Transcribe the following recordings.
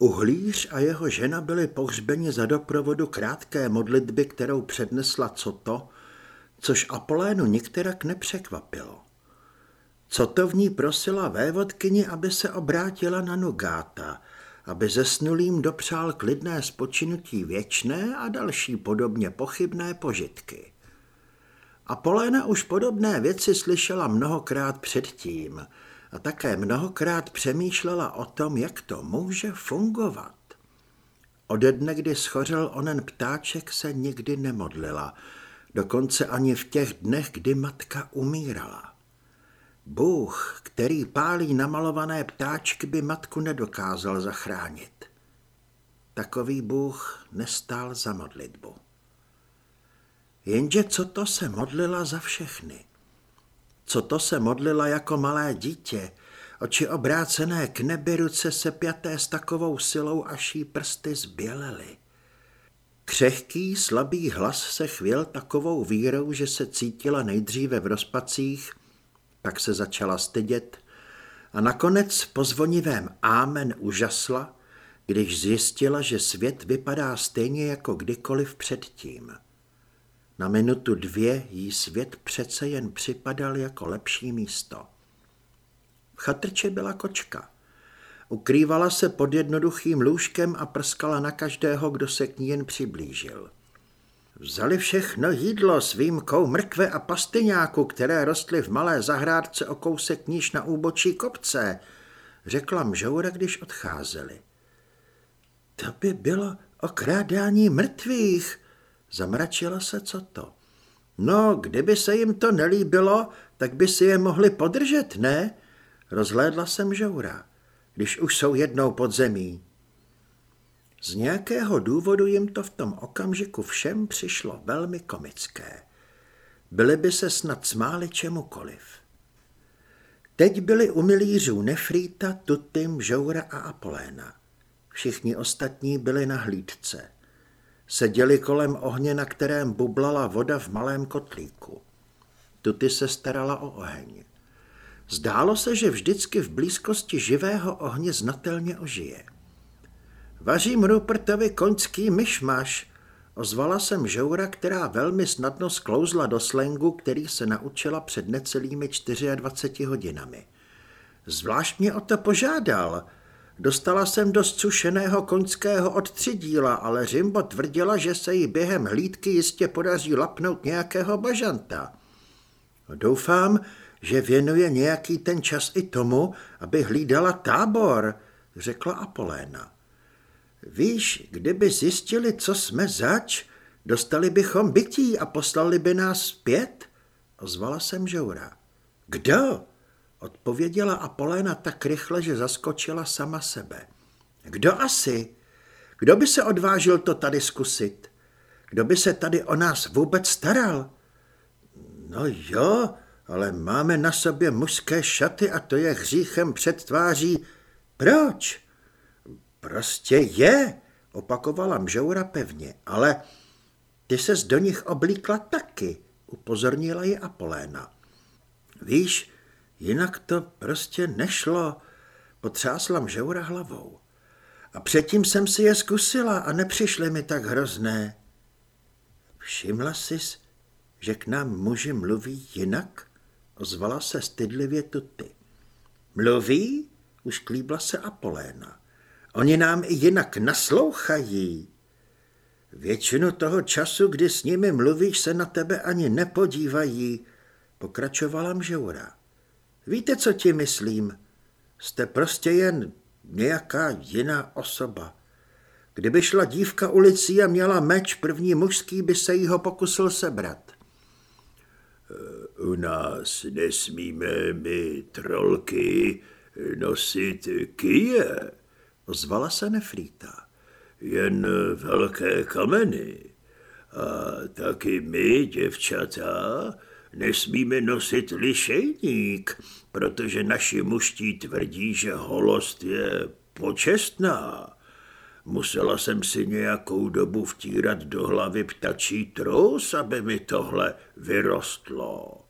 Uhlíř a jeho žena byli pohřbeni za doprovodu krátké modlitby, kterou přednesla Coto, což Apolénu nikterak nepřekvapilo. Ní prosila vévodkyni, aby se obrátila na Nugáta, aby zesnulým dopřál klidné spočinutí věčné a další podobně pochybné požitky. Apoléna už podobné věci slyšela mnohokrát předtím – a také mnohokrát přemýšlela o tom, jak to může fungovat. Ode dne, kdy schořel onen ptáček, se nikdy nemodlila, dokonce ani v těch dnech, kdy matka umírala. Bůh, který pálí namalované ptáčky, by matku nedokázal zachránit. Takový Bůh nestál za modlitbu. Jenže co to se modlila za všechny? Co to se modlila jako malé dítě, oči obrácené k nebi, ruce sepjaté s takovou silou, až jí prsty zbělely. Křehký, slabý hlas se chvěl takovou vírou, že se cítila nejdříve v rozpacích, pak se začala stydět a nakonec po zvonivém ámen užasla, když zjistila, že svět vypadá stejně jako kdykoliv předtím. Na minutu dvě jí svět přece jen připadal jako lepší místo. V chatrče byla kočka. Ukrývala se pod jednoduchým lůžkem a prskala na každého, kdo se k ní jen přiblížil. Vzali všechno jídlo s výjimkou mrkve a pastyňáku, které rostly v malé zahrádce o kousek níž na úbočí kopce, řekla mžoura, když odcházeli. To by bylo okrádání mrtvých, Zamračila se co to. No, kdyby se jim to nelíbilo, tak by si je mohli podržet, ne? Rozhlédla jsem žoura, když už jsou jednou pod zemí. Z nějakého důvodu jim to v tom okamžiku všem přišlo velmi komické. Byli by se snad smáli čemukoliv. Teď byli u milířů Nefrýta, Tutym, Žoura a Apoléna. Všichni ostatní byli na hlídce. Seděli kolem ohně, na kterém bublala voda v malém kotlíku. Tuty se starala o oheň. Zdálo se, že vždycky v blízkosti živého ohně znatelně ožije. Vařím Rupertovi koňský myšmaš, ozvala jsem žoura, která velmi snadno sklouzla do slengu, který se naučila před necelými 24 hodinami. Zvlášť mě o to požádal – Dostala jsem do sušeného koňského od díla, ale Řimbo tvrdila, že se jí během hlídky jistě podaří lapnout nějakého bažanta. Doufám, že věnuje nějaký ten čas i tomu, aby hlídala tábor, řekla Apoléna. Víš, kdyby zjistili, co jsme zač, dostali bychom bytí a poslali by nás zpět, ozvala jsem Žoura. Kdo? Odpověděla Apoléna tak rychle, že zaskočila sama sebe. Kdo asi? Kdo by se odvážil to tady zkusit? Kdo by se tady o nás vůbec staral? No jo, ale máme na sobě mužské šaty a to je hříchem před tváří. Proč? Prostě je, opakovala mžoura pevně, ale ty ses do nich oblíkla taky, upozornila ji Apoléna. Víš, Jinak to prostě nešlo, potřásla mžoura hlavou. A předtím jsem si je zkusila a nepřišly mi tak hrozné. Všimla jsi, že k nám muži mluví jinak? Ozvala se stydlivě tuty. Mluví? Už klíbla se Apoléna. Oni nám i jinak naslouchají. Většinu toho času, kdy s nimi mluvíš, se na tebe ani nepodívají, pokračovala mžoura. Víte, co ti myslím? Jste prostě jen nějaká jiná osoba. Kdyby šla dívka ulicí a měla meč, první mužský by se jí ho pokusil sebrat. U nás nesmíme my trolky nosit kije, ozvala se Nefrýta. Jen velké kameny. A taky my, děvčata, nesmíme nosit lišejník, protože naši muští tvrdí, že holost je počestná. Musela jsem si nějakou dobu vtírat do hlavy ptačí trus, aby mi tohle vyrostlo.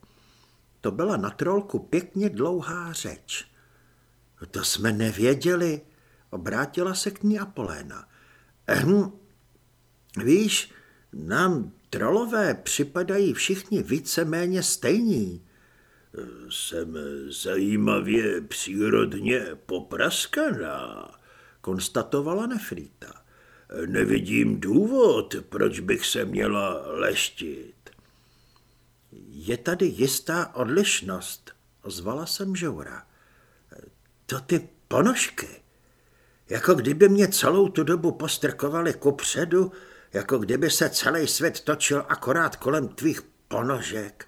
To byla na trolku pěkně dlouhá řeč. To jsme nevěděli, Obrátila se k ní Apoléna. Ehm, víš, nám trolové připadají všichni víceméně stejní. Jsem zajímavě přírodně popraskaná, konstatovala Nefrýta. Nevidím důvod, proč bych se měla leštit. Je tady jistá odlišnost, ozvala jsem Žoura. To ty ponožky. Jako kdyby mě celou tu dobu postrkovali kupředu, jako kdyby se celý svět točil akorát kolem tvých ponožek.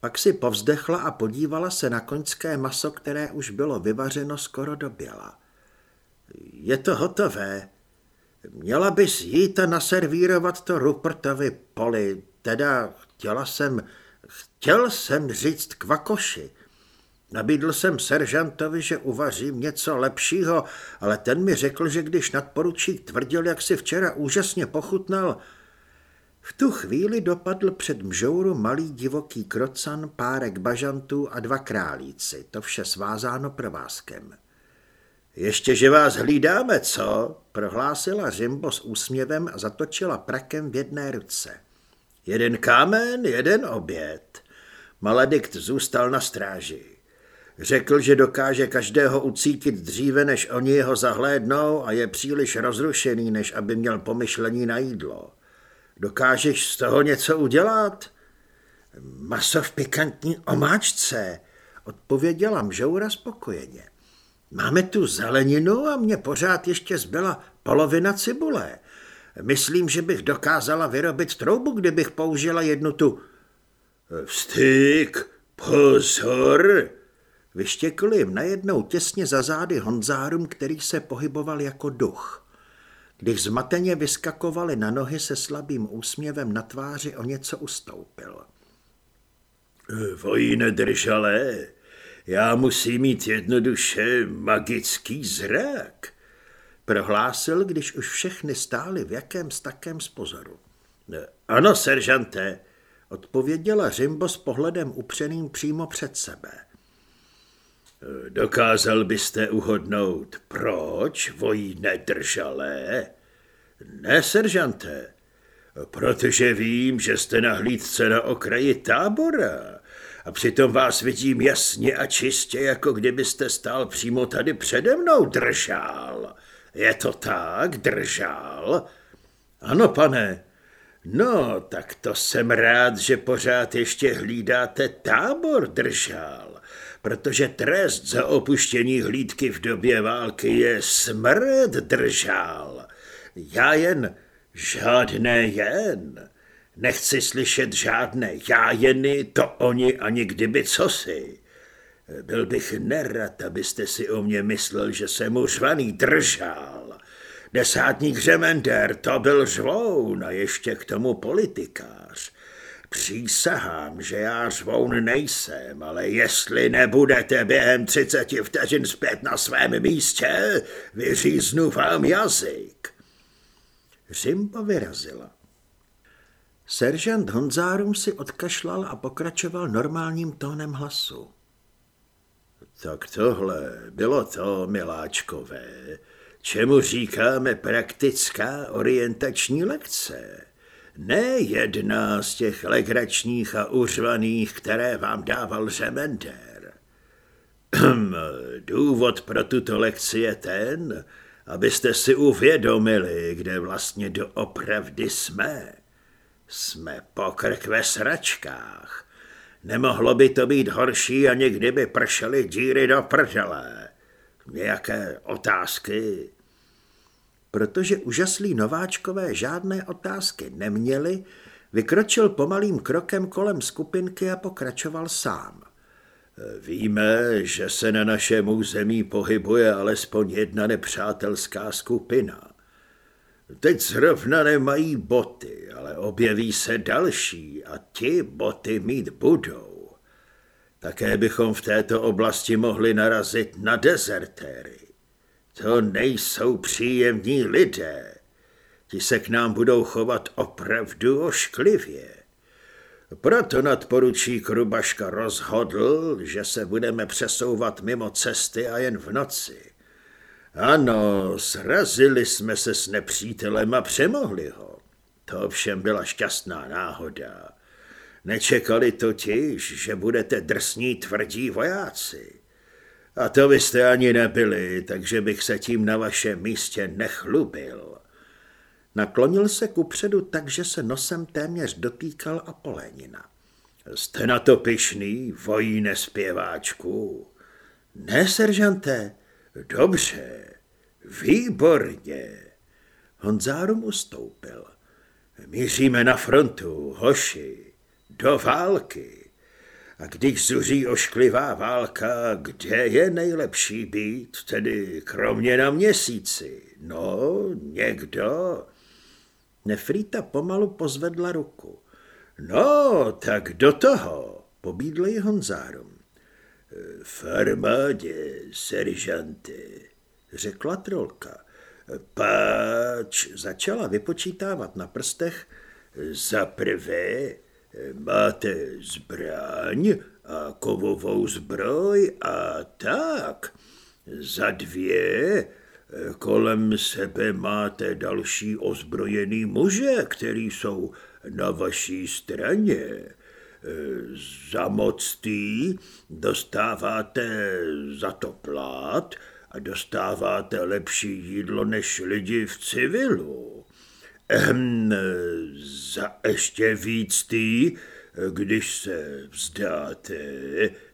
Pak si povzdechla a podívala se na koňské maso, které už bylo vyvařeno skoro do běla. Je to hotové. Měla bys jít a naservírovat to Rupertovi poli, teda chtěla jsem, chtěl jsem říct kvakoši. Nabídl jsem seržantovi, že uvařím něco lepšího, ale ten mi řekl, že když nadporučík tvrdil, jak si včera úžasně pochutnal, v tu chvíli dopadl před mžouru malý divoký krocan, párek bažantů a dva králíci, to vše svázáno provázkem. Ještě, že vás hlídáme, co? prohlásila Řimbo s úsměvem a zatočila prakem v jedné ruce. Jeden kámen, jeden oběd. Maledikt zůstal na stráži. Řekl, že dokáže každého ucítit dříve, než oni jeho zahlédnou a je příliš rozrušený, než aby měl pomyšlení na jídlo. Dokážeš z toho něco udělat? Maso v pikantní omáčce, odpověděla mžoura spokojeně. Máme tu zeleninu a mě pořád ještě zbyla polovina cibule. Myslím, že bych dokázala vyrobit troubu, kdybych použila jednu tu... Vstyk, pozor! Vyštěkl jim najednou těsně za zády Honzárům, který se pohyboval jako duch. Když zmateně vyskakovali na nohy se slabým úsměvem na tváři, o něco ustoupil. Vojine držalé, já musím mít jednoduše magický zrak, prohlásil, když už všechny stály v jakém takém spozoru. Ano, seržante, odpověděla Řimbo s pohledem upřeným přímo před sebe. Dokázal byste uhodnout, proč vojí nedržalé? Ne, seržante, protože vím, že jste na hlídce na okraji tábora a přitom vás vidím jasně a čistě, jako kdybyste stál přímo tady přede mnou, držal. Je to tak, držal? Ano, pane. No, tak to jsem rád, že pořád ještě hlídáte tábor, držal protože trest za opuštění hlídky v době války je smrt držal. Já jen, žádné jen, nechci slyšet žádné jájeny, to oni ani kdyby cosi. Byl bych nerad, abyste si o mě myslel, že jsem řvaný držal. Desátník Řemender, to byl žvoun a ještě k tomu politikář. Přísahám, že já zvoun nejsem, ale jestli nebudete během třiceti vteřin zpět na svém místě, vyříznu vám jazyk. Řimba vyrazila. Seržant Honzárum si odkašlal a pokračoval normálním tónem hlasu. Tak tohle bylo to, miláčkové, čemu říkáme praktická orientační lekce. Ne jedna z těch legračních a uřvaných, které vám dával Řemender. Důvod pro tuto lekci je ten, abyste si uvědomili, kde vlastně doopravdy jsme. Jsme pokrk ve sračkách. Nemohlo by to být horší, ani kdyby pršely díry do prdele. Nějaké otázky? Protože úžaslí nováčkové žádné otázky neměli, vykročil pomalým krokem kolem skupinky a pokračoval sám. Víme, že se na našem území pohybuje alespoň jedna nepřátelská skupina. Teď zrovna nemají boty, ale objeví se další a ti boty mít budou. Také bychom v této oblasti mohli narazit na dezertéry. To nejsou příjemní lidé. Ti se k nám budou chovat opravdu ošklivě. Proto nadporučík Rubaška rozhodl, že se budeme přesouvat mimo cesty a jen v noci. Ano, srazili jsme se s nepřítelem a přemohli ho. To ovšem byla šťastná náhoda. Nečekali totiž, že budete drsní tvrdí vojáci. A to byste ani nebyli, takže bych se tím na vašem místě nechlubil. Naklonil se kupředu tak, že se nosem téměř dotýkal Apolénina. Jste na to pišný, vojíne zpěváčku? Ne, seržanté. Dobře, výborně. Honzárum ustoupil. Míříme na frontu, hoši, do války. A když zuří ošklivá válka, kde je nejlepší být, tedy kromě na měsíci? No, někdo. Nefrýta pomalu pozvedla ruku. No, tak do toho, pobídl ji Honzárum. V armádě, seržanty, řekla trolka. Páč začala vypočítávat na prstech. Za prvé máte zbraň a kovovou zbroj a tak. Za dvě kolem sebe máte další ozbrojený muže, který jsou na vaší straně. Za moc tý dostáváte za to plát a dostáváte lepší jídlo než lidi v civilu. Ehm, za ještě víc tý, když se vzdáte,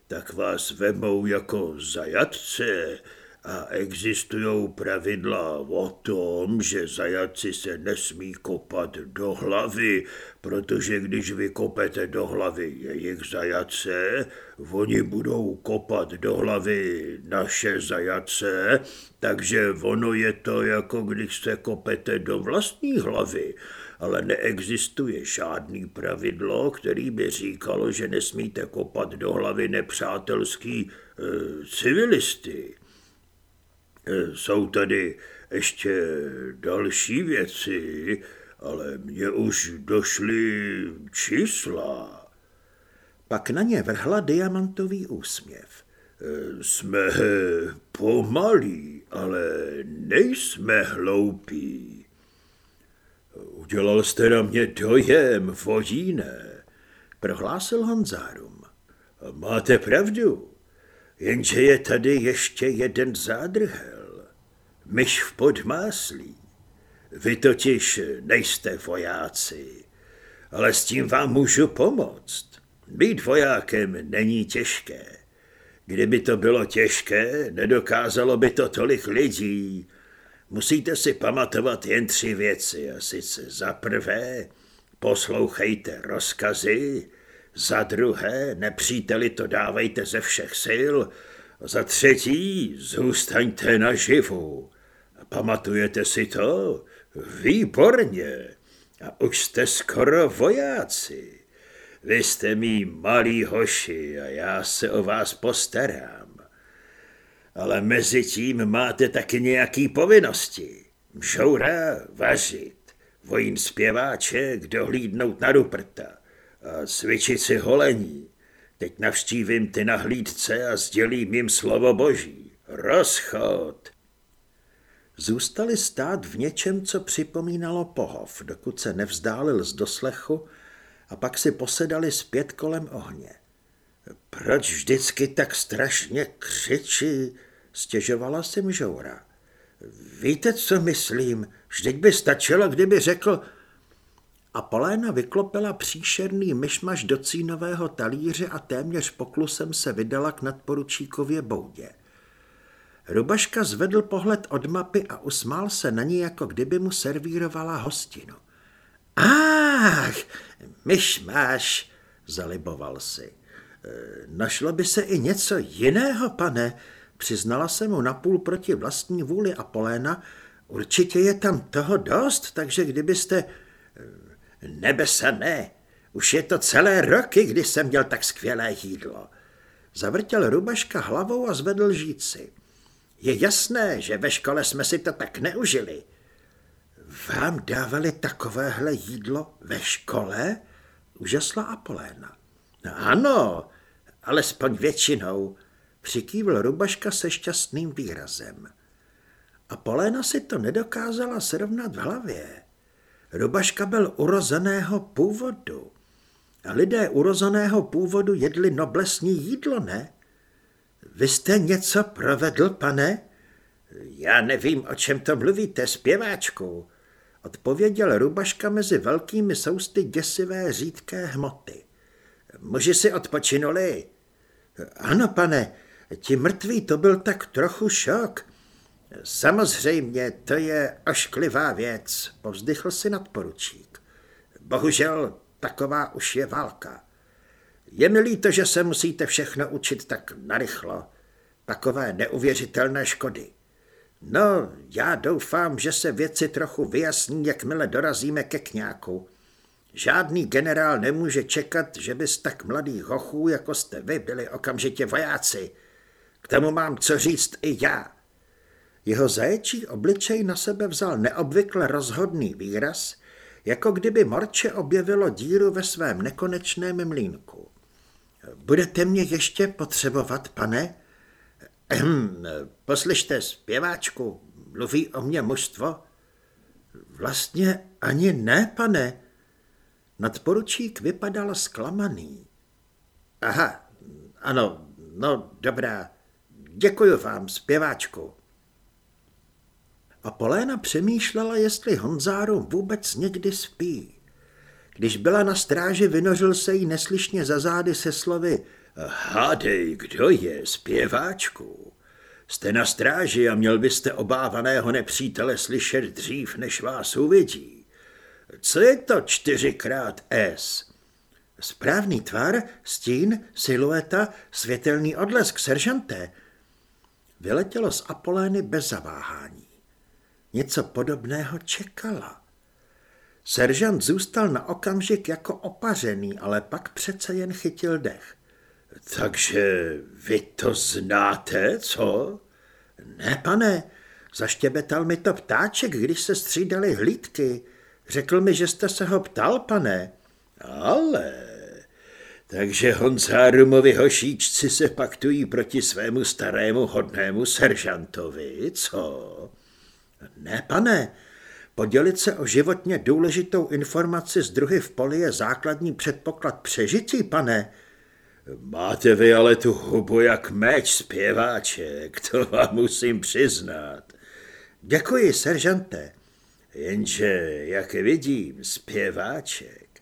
tak vás vemou jako zajatce, a existují pravidla o tom, že zajatci se nesmí kopat do hlavy, protože když vy kopete do hlavy jejich zajatce, oni budou kopat do hlavy naše zajatce, takže ono je to jako když se kopete do vlastní hlavy, ale neexistuje žádný pravidlo, který by říkalo, že nesmíte kopat do hlavy nepřátelský e, civilisty. Jsou tady ještě další věci, ale mně už došly čísla. Pak na ně vrhla diamantový úsměv. Eh, jsme pomalí, ale nejsme hloupí. Udělal jste na mě dojem, vodíne, prohlásil Honzárum. Máte pravdu. Jenže je tady ještě jeden zádrhel. Myš v podmáslí. Vy totiž nejste vojáci, ale s tím vám můžu pomoct. Být vojákem není těžké. Kdyby to bylo těžké, nedokázalo by to tolik lidí. Musíte si pamatovat jen tři věci. A sice za prvé, poslouchejte rozkazy, za druhé, nepříteli to dávejte ze všech sil. Za třetí, zůstaňte naživu. Pamatujete si to? Výborně. A už jste skoro vojáci. Vy jste mý malý hoši a já se o vás postarám. Ale mezi tím máte taky nějaký povinnosti. Mžoura vařit, vojín zpěváček dohlídnout na Ruperta a cvičit si holení. Teď navštívím ty nahlídce a sdělím jim slovo boží. Rozchod! Zůstali stát v něčem, co připomínalo pohov, dokud se nevzdálil z doslechu a pak si posedali zpět kolem ohně. Proč vždycky tak strašně křičí, stěžovala si mžoura. Víte, co myslím? Vždyť by stačilo, kdyby řekl, a Poléna vyklopila příšerný myšmaš do cínového talíře a téměř poklusem se vydala k nadporučíkově boudě. Rubaška zvedl pohled od mapy a usmál se na ní, jako kdyby mu servírovala hostinu. Ach, myšmaš, zaliboval si. E, našlo by se i něco jiného, pane, přiznala se mu napůl proti vlastní vůli Apoléna. Určitě je tam toho dost, takže kdybyste... Nebesa ne, už je to celé roky, kdy jsem měl tak skvělé jídlo. Zavrtěl Rubaška hlavou a zvedl žíci. Je jasné, že ve škole jsme si to tak neužili. Vám dávali takovéhle jídlo ve škole? Užasla Apoléna. No ano, alespoň většinou, přikývl Rubaška se šťastným výrazem. A Poléna si to nedokázala srovnat v hlavě. Rubaška byl urozeného původu. A lidé urozeného původu jedli noblesní jídlo, ne? Vy jste něco provedl, pane? Já nevím, o čem to mluvíte, zpěváčku, odpověděl Rubaška mezi velkými sousty děsivé řídké hmoty. Muži si odpočinuli. Ano, pane, ti mrtví to byl tak trochu šok. Samozřejmě, to je ošklivá věc, povzdychl si nadporučík. Bohužel, taková už je válka. Je mi líto, že se musíte všechno učit tak narychlo. Takové neuvěřitelné škody. No, já doufám, že se věci trochu vyjasní, jakmile dorazíme ke kňáku. Žádný generál nemůže čekat, že bys tak mladých hochů, jako jste vy, byli okamžitě vojáci. K tomu mám co říct i já. Jeho zaječí obličej na sebe vzal neobvykle rozhodný výraz, jako kdyby morče objevilo díru ve svém nekonečném mlínku. Budete mě ještě potřebovat, pane? Ehm, poslyšte, zpěváčku, mluví o mě mužstvo? Vlastně ani ne, pane. Nadporučík vypadal zklamaný. Aha, ano, no dobrá. Děkuji vám, zpěváčku. A Poléna přemýšlela, jestli Honzáru vůbec někdy spí. Když byla na stráži, vynořil se jí neslyšně za zády se slovy Hádej, kdo je, zpěváčku? Jste na stráži a měl byste obávaného nepřítele slyšet dřív, než vás uvidí. Co je to čtyřikrát S? Správný tvar, stín, silueta, světelný odlesk, seržanté. Vyletělo z Apolény bez zaváhání. Něco podobného čekala. Seržant zůstal na okamžik jako opařený, ale pak přece jen chytil dech. Takže vy to znáte, co? Ne, pane, zaštěbetal mi to ptáček, když se střídali hlídky. Řekl mi, že jste se ho ptal, pane. Ale... Takže Honzárumovi hošíčci se paktují proti svému starému hodnému seržantovi, co? Ne, pane, podělit se o životně důležitou informaci z druhy v poli je základní předpoklad přežití, pane. Máte vy ale tu hubu jak meč, zpěváček, to vám musím přiznat. Děkuji, seržante. Jenže, jak vidím, zpěváček,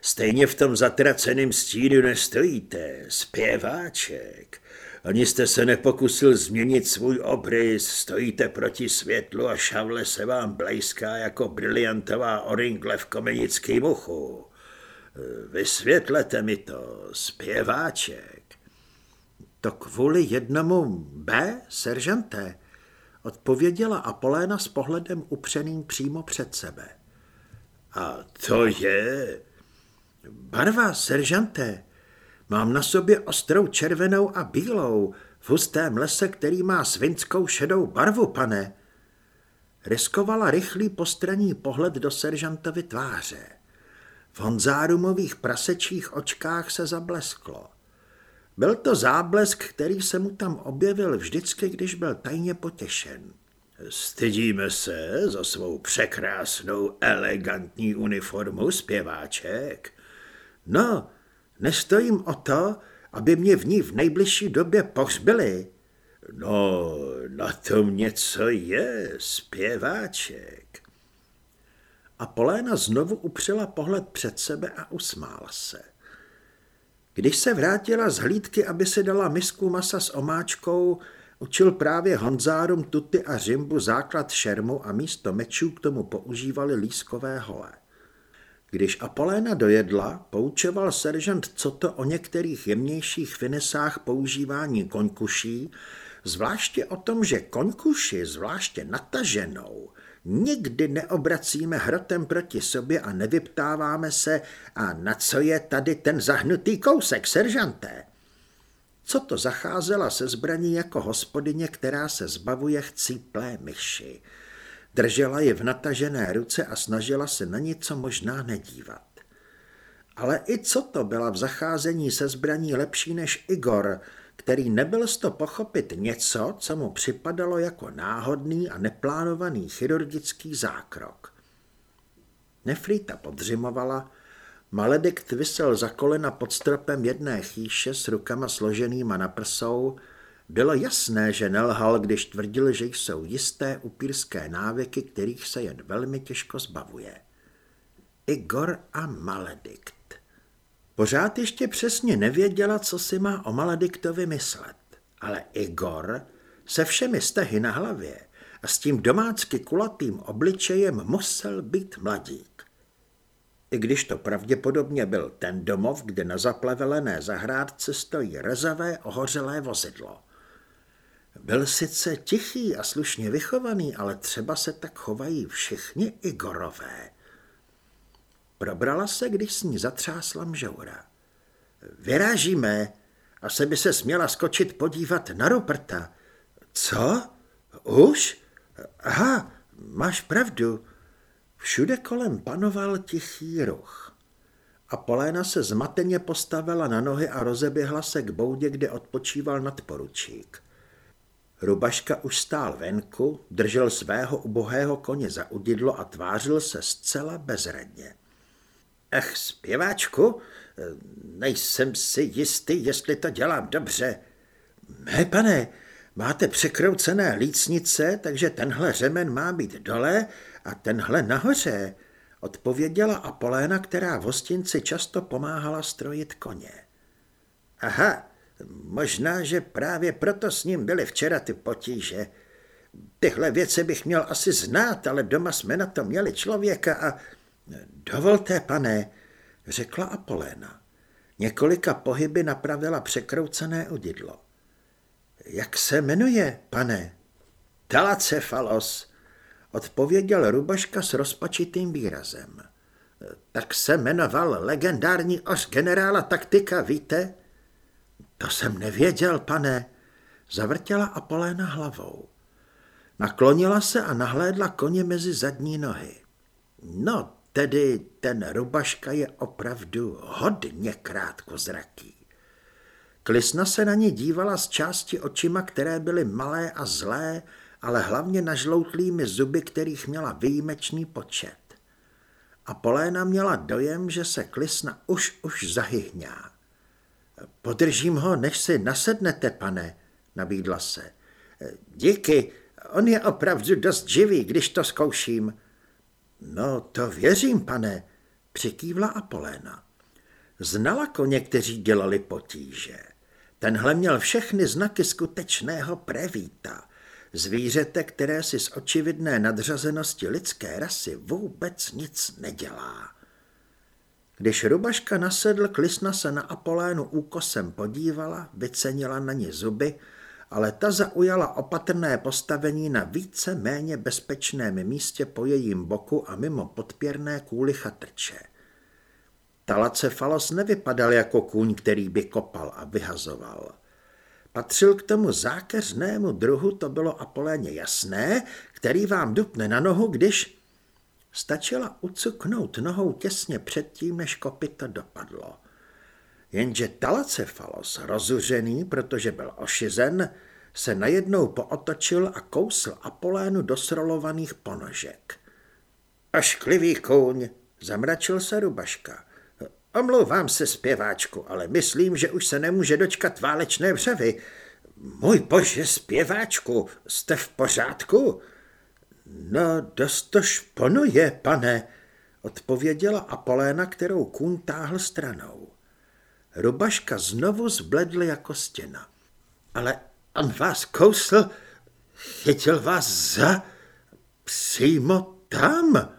stejně v tom zatraceném stínu nestojíte, zpěváček. Ani jste se nepokusil změnit svůj obrys, stojíte proti světlu a šavle se vám blejská jako briliantová oringle v komenický muchu. Vysvětlete mi to, zpěváček. To kvůli jednomu B, seržanté, odpověděla Apoléna s pohledem upřeným přímo před sebe. A to je... Barva, seržanté. Mám na sobě ostrou červenou a bílou, v hustém lese, který má svinskou šedou barvu, pane. Riskovala rychlý postraní pohled do seržantovy tváře. V Honzárumových prasečích očkách se zablesklo. Byl to záblesk, který se mu tam objevil vždycky, když byl tajně potěšen. Stydíme se za svou překrásnou, elegantní uniformu zpěváček. No, nestojím o to, aby mě v ní v nejbližší době pohřbili. No, na tom něco je, zpěváček. A Poléna znovu upřela pohled před sebe a usmála se. Když se vrátila z hlídky, aby si dala misku masa s omáčkou, učil právě Honzárum tuty a řimbu základ šermu a místo mečů k tomu používali lískové hole. Když Apoléna dojedla, poučoval seržant co to o některých jemnějších finesách používání koňkuší, zvláště o tom, že koňkuši, zvláště nataženou, Nikdy neobracíme hrotem proti sobě a nevyptáváme se, a na co je tady ten zahnutý kousek, seržanté? Co to zacházela se zbraní jako hospodyně, která se zbavuje chcíplé myši? Držela je v natažené ruce a snažila se na něco možná nedívat. Ale i co to byla v zacházení se zbraní lepší než Igor, který nebyl z to pochopit něco, co mu připadalo jako náhodný a neplánovaný chirurgický zákrok. Nefrýta podřimovala, Maledikt vysel za kolena pod stropem jedné chýše s rukama složenýma na prsou. Bylo jasné, že nelhal, když tvrdil, že jsou jisté upírské návyky, kterých se jen velmi těžko zbavuje. Igor a Maledikt. Pořád ještě přesně nevěděla, co si má o Malediktovi myslet, ale Igor se všemi stehy na hlavě a s tím domácky kulatým obličejem musel být mladík. I když to pravděpodobně byl ten domov, kde na zaplevelené zahrádce stojí rezavé ohořelé vozidlo. Byl sice tichý a slušně vychovaný, ale třeba se tak chovají všichni Igorové. Probrala se, když s ní zatřásla mžoura. Vyrážíme, a se by se směla skočit podívat na Ruperta. Co? Už? Aha, máš pravdu. Všude kolem panoval tichý ruch. A Poléna se zmateně postavila na nohy a rozeběhla se k boudě, kde odpočíval nadporučík. Rubaška už stál venku, držel svého ubohého koně za udidlo a tvářil se zcela bezradně. Ach, zpěváčku, nejsem si jistý, jestli to dělám dobře. Ne, pane, máte překroucené lícnice, takže tenhle řemen má být dole a tenhle nahoře, odpověděla Apoléna, která v hostinci často pomáhala strojit koně. Aha, možná, že právě proto s ním byly včera ty potíže. Tyhle věci bych měl asi znát, ale doma jsme na to měli člověka a... Dovolte, pane, řekla Apoléna. Několika pohyby napravila překroucené udidlo. Jak se jmenuje, pane? Talacefalos, odpověděl Rubaška s rozpačitým výrazem. Tak se jmenoval legendární oř generála taktika, víte? To jsem nevěděl, pane, zavrtěla Apoléna hlavou. Naklonila se a nahlédla koně mezi zadní nohy. No, tedy ten Rubaška je opravdu hodně krátkozraký. Klisna se na ní dívala z části očima, které byly malé a zlé, ale hlavně nažloutlými zuby, kterých měla výjimečný počet. A Poléna měla dojem, že se klisna už už zahyhňá. Podržím ho, než si nasednete, pane, nabídla se. Díky, on je opravdu dost živý, když to zkouším. No, to věřím, pane, přikývla Apoléna. Znala koně, kteří dělali potíže. Tenhle měl všechny znaky skutečného prevíta – Zvířete, které si z očividné nadřazenosti lidské rasy vůbec nic nedělá. Když Rubaška nasedl, Klisna se na Apolénu úkosem podívala, vycenila na ně zuby, ale ta zaujala opatrné postavení na více méně bezpečném místě po jejím boku a mimo podpěrné kůly chatrče. Talacefalos nevypadal jako kůň, který by kopal a vyhazoval. Patřil k tomu zákeřnému druhu, to bylo Apoléně jasné, který vám dupne na nohu, když... Stačila ucuknout nohou těsně předtím, než kopyto dopadlo. Jenže Talacefalos, rozuřený, protože byl ošizen, se najednou pootočil a kousl Apolénu do srolovaných ponožek. Ošklivý kůň, zamračil se Rubaška. Omlouvám se zpěváčku, ale myslím, že už se nemůže dočkat válečné vřevy. Můj bože, zpěváčku, jste v pořádku? No, dost to šponuje, pane, odpověděla Apoléna, kterou kůň táhl stranou. Rubaška znovu zbledl jako stěna. Ale on vás kousl, chytil vás za, přímo tam.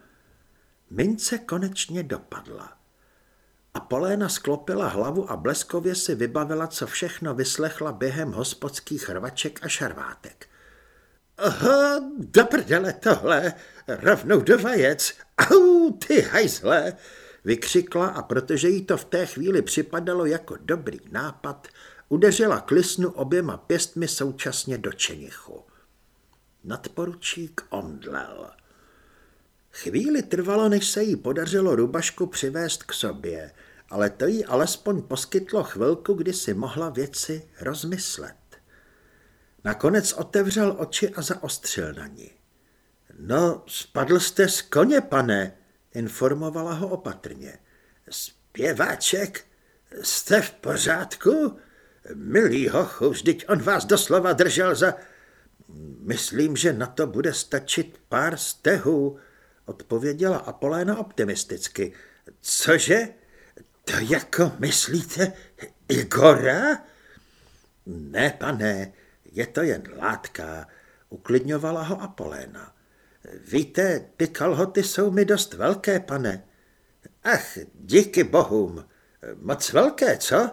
Mince konečně dopadla. A Poléna sklopila hlavu a bleskově si vybavila, co všechno vyslechla během hospodských rvaček a šarvátek. Aha, do prdele tohle, rovnou do vajec, au, ty hajzle, vykřikla a protože jí to v té chvíli připadalo jako dobrý nápad, udeřila klisnu oběma pěstmi současně do čenichu. Nadporučík omdlel. Chvíli trvalo, než se jí podařilo rubašku přivést k sobě ale to jí alespoň poskytlo chvilku, kdy si mohla věci rozmyslet. Nakonec otevřel oči a zaostřil na ní. No, spadl jste z koně, pane, informovala ho opatrně. Zpěváček, jste v pořádku? Milý hochu, vždyť on vás doslova držel za... Myslím, že na to bude stačit pár stehů, odpověděla Apoléna optimisticky. Cože? To jako myslíte Igora? Ne, pane, je to jen látka, uklidňovala ho Apoléna. Víte, ty kalhoty jsou mi dost velké, pane. Ach, díky bohům. Moc velké, co?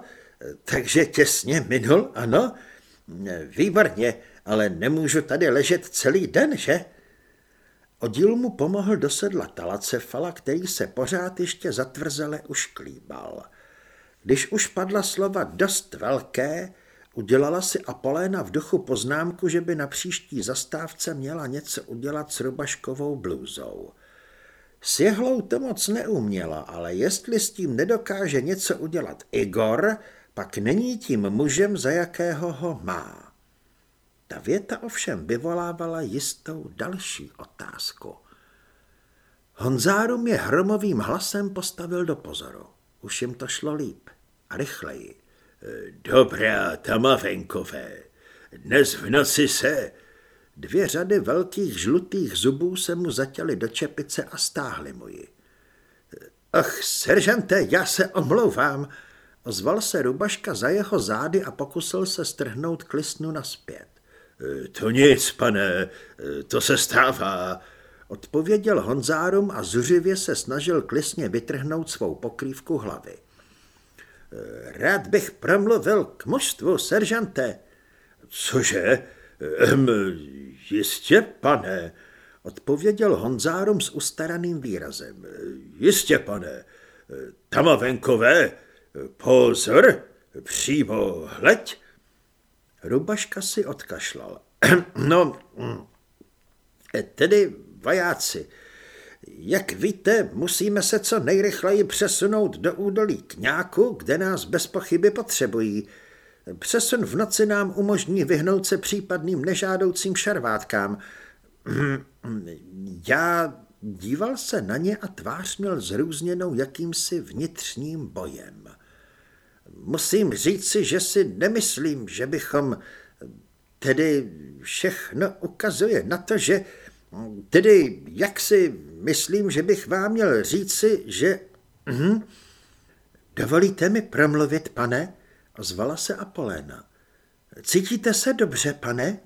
Takže těsně minul, ano? Výborně, ale nemůžu tady ležet celý den, že? Odíl mu pomohl do sedla Talacefala, který se pořád ještě zatvrzele ušklíbal. Když už padla slova dost velké, udělala si Apoléna v duchu poznámku, že by na příští zastávce měla něco udělat s rubaškovou blůzou. S jehlou to moc neuměla, ale jestli s tím nedokáže něco udělat Igor, pak není tím mužem, za jakého ho má. Ta věta ovšem vyvolávala jistou další otázku. Honzárum je hromovým hlasem postavil do pozoru. Už jim to šlo líp a rychleji. Dobrá, tamavenkové, dnes v noci se... Dvě řady velkých žlutých zubů se mu zatěly do čepice a stáhly mu ji. Ach, seržante, já se omlouvám, ozval se Rubaška za jeho zády a pokusil se strhnout klisnu naspět. To nic, pane, to se stává, odpověděl Honzárum a zuřivě se snažil klisně vytrhnout svou pokrývku hlavy. Rád bych promluvil k mužstvu, seržante. Cože? Ehm, jistě, pane, odpověděl Honzárum s ustaraným výrazem. Jistě, pane. Tamavenkové, pozor, přímo hleď. Rubaška si odkašlal. No, tedy vajáci, jak víte, musíme se co nejrychleji přesunout do údolí Kňáku, kde nás bez pochyby potřebují. Přesun v noci nám umožní vyhnout se případným nežádoucím šarvátkám. Já díval se na ně a tvář měl zrůzněnou jakýmsi vnitřním bojem. Musím říci, že si nemyslím, že bychom... Tedy všechno ukazuje na to, že Tedy jak si myslím, že bych vám měl říci, že... Hm? Dovolíte mi promluvit, pane? Ozvala se Apoléna. Cítíte se dobře, pane?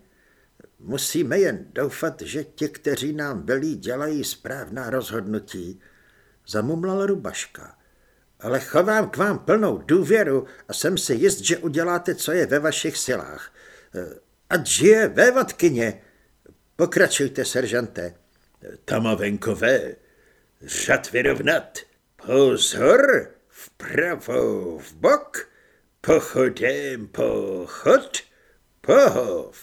Musíme jen doufat, že ti, kteří nám velí, dělají správná rozhodnutí. Zamumlal Rubaška. Ale chovám k vám plnou důvěru a jsem si jist, že uděláte, co je ve vašich silách. Ať žije vévodkyně, Pokračujte, seržante. Tamavenkové, řad vyrovnat. Pozor, vpravo, v bok, pochodem, pochod, pohov.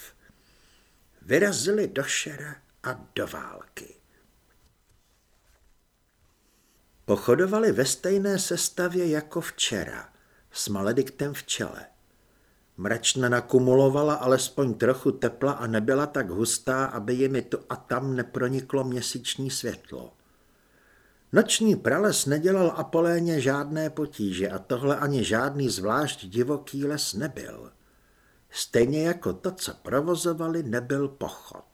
Vyrazili do šera a do války. Pochodovali ve stejné sestavě jako včera, s Malediktem v čele. Mračna nakumulovala alespoň trochu tepla a nebyla tak hustá, aby jimi tu a tam neproniklo měsíční světlo. Noční prales nedělal Apoléně žádné potíže a tohle ani žádný zvlášť divoký les nebyl. Stejně jako to, co provozovali, nebyl pochod.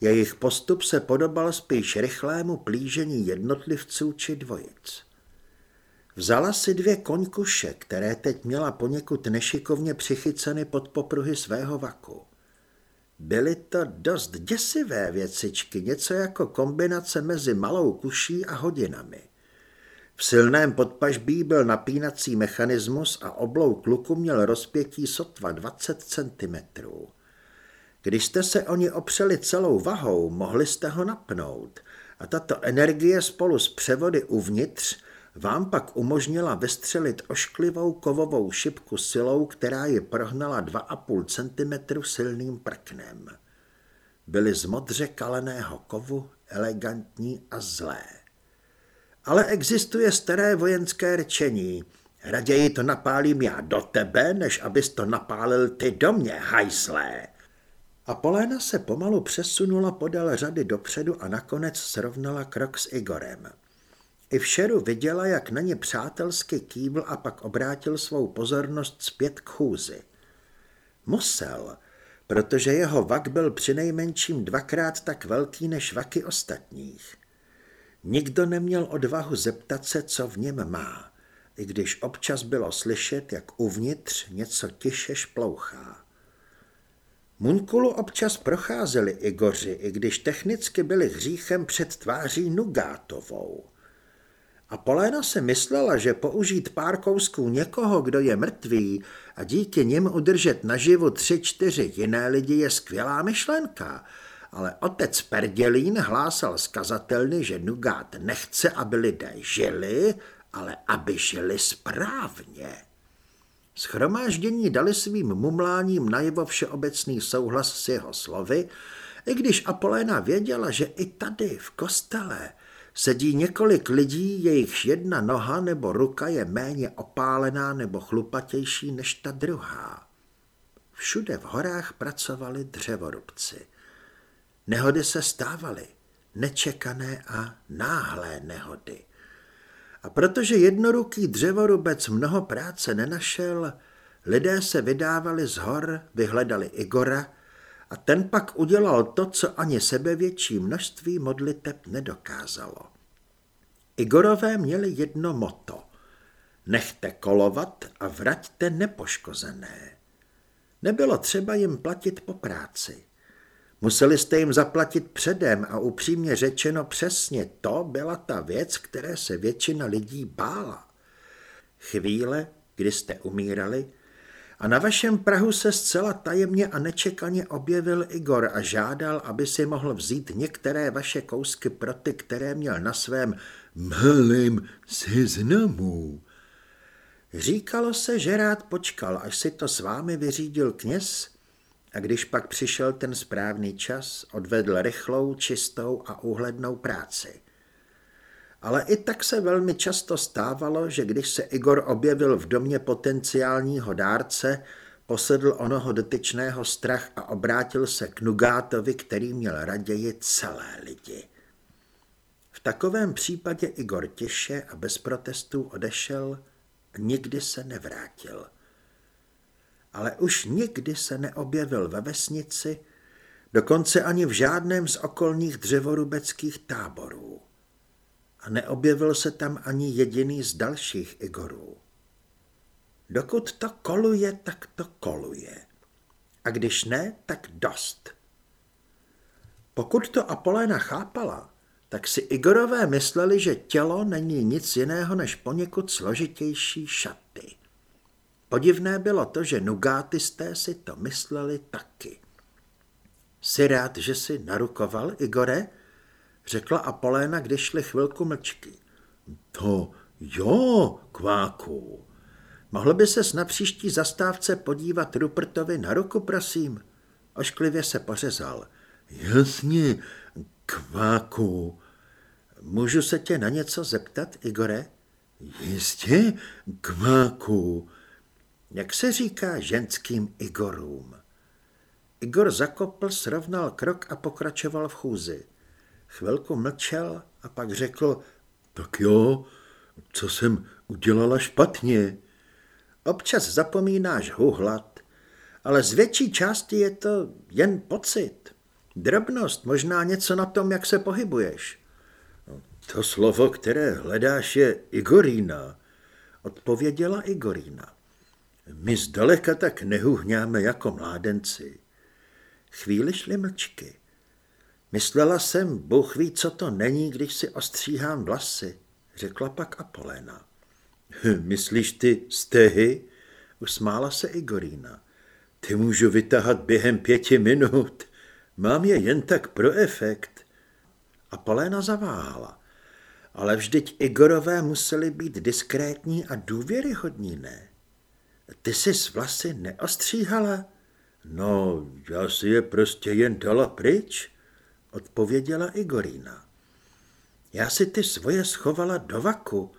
Jejich postup se podobal spíš rychlému plížení jednotlivců či dvojic. Vzala si dvě koňkuše, které teď měla poněkud nešikovně přichyceny pod popruhy svého vaku. Byly to dost děsivé věcičky, něco jako kombinace mezi malou kuší a hodinami. V silném podpažbí byl napínací mechanismus a oblouk luku měl rozpětí sotva 20 cm. Když jste se o ně opřeli celou vahou, mohli jste ho napnout a tato energie spolu s převody uvnitř vám pak umožnila vystřelit ošklivou kovovou šipku silou, která ji prohnala 2,5 cm silným prknem. Byly z modře kaleného kovu, elegantní a zlé. Ale existuje staré vojenské řečení. Raději to napálím já do tebe, než abys to napálil ty do mě, hajslé. A Poléna se pomalu přesunula podél řady dopředu a nakonec srovnala krok s Igorem. I v šeru viděla, jak na ně přátelsky kývl a pak obrátil svou pozornost zpět k chůzi. Musel, protože jeho vak byl přinejmenším dvakrát tak velký než vaky ostatních. Nikdo neměl odvahu zeptat se, co v něm má, i když občas bylo slyšet, jak uvnitř něco tiše šplouchá. Munkulu občas procházeli Igoři, i když technicky byli hříchem před tváří Nugátovou. A Poléna se myslela, že použít pár kousků někoho, kdo je mrtvý a díky nim udržet naživu tři, čtyři jiné lidi je skvělá myšlenka, ale otec Perdělín hlásal skazatelny, že Nugát nechce, aby lidé žili, ale aby žili správně. Schromáždění dali svým mumláním najevo všeobecný souhlas s jeho slovy, i když Apoléna věděla, že i tady, v kostele, sedí několik lidí, jejichž jedna noha nebo ruka je méně opálená nebo chlupatější než ta druhá. Všude v horách pracovali dřevorubci. Nehody se stávaly, nečekané a náhlé nehody. A protože jednoruký dřevorubec mnoho práce nenašel, lidé se vydávali z hor, vyhledali Igora a ten pak udělal to, co ani sebevětší množství modliteb nedokázalo. Igorové měli jedno moto. Nechte kolovat a vraťte nepoškozené. Nebylo třeba jim platit po práci. Museli jste jim zaplatit předem a upřímně řečeno přesně to byla ta věc, které se většina lidí bála. Chvíle, kdy jste umírali, a na vašem Prahu se zcela tajemně a nečekaně objevil Igor a žádal, aby si mohl vzít některé vaše kousky pro ty, které měl na svém malém seznamu. Říkalo se, že rád počkal, až si to s vámi vyřídil kněz, a když pak přišel ten správný čas, odvedl rychlou, čistou a úhlednou práci. Ale i tak se velmi často stávalo, že když se Igor objevil v domě potenciálního dárce, posedl onoho dotyčného strach a obrátil se k Nugátovi, který měl raději celé lidi. V takovém případě Igor tiše a bez protestů odešel a nikdy se nevrátil ale už nikdy se neobjevil ve vesnici, dokonce ani v žádném z okolních dřevorubeckých táborů. A neobjevil se tam ani jediný z dalších Igorů. Dokud to koluje, tak to koluje. A když ne, tak dost. Pokud to Apoléna chápala, tak si Igorové mysleli, že tělo není nic jiného než poněkud složitější šaty. Podivné bylo to, že nugátisté si to mysleli taky. Jsi rád, že jsi narukoval, Igore? Řekla Apoléna, když šli chvilku mlčky. To jo, kváku. Mohl by ses na příští zastávce podívat Rupertovi na ruku, prosím? Ošklivě se pořezal. Jasně, kváku. Můžu se tě na něco zeptat, Igore? Jistě, kváku. Jak se říká ženským Igorům? Igor zakopl, srovnal krok a pokračoval v chůzi. Chvilku mlčel a pak řekl, tak jo, co jsem udělala špatně. Občas zapomínáš huhlat, ale z větší části je to jen pocit. Drobnost, možná něco na tom, jak se pohybuješ. To slovo, které hledáš, je Igorína, odpověděla Igorína. My zdaleka tak nehuhňáme jako mládenci. Chvíli šly mlčky. Myslela jsem, Bůh ví, co to není, když si ostříhám vlasy, řekla pak Apoléna. Hm, myslíš ty stehy? Usmála se Igorína. Ty můžu vytahat během pěti minut. Mám je jen tak pro efekt. Apoléna zaváhala. Ale vždyť Igorové museli být diskrétní a důvěryhodní, ne? Ty jsi vlasy neostříhala? No, já si je prostě jen dala pryč, odpověděla Igorína. Já si ty svoje schovala do vaku.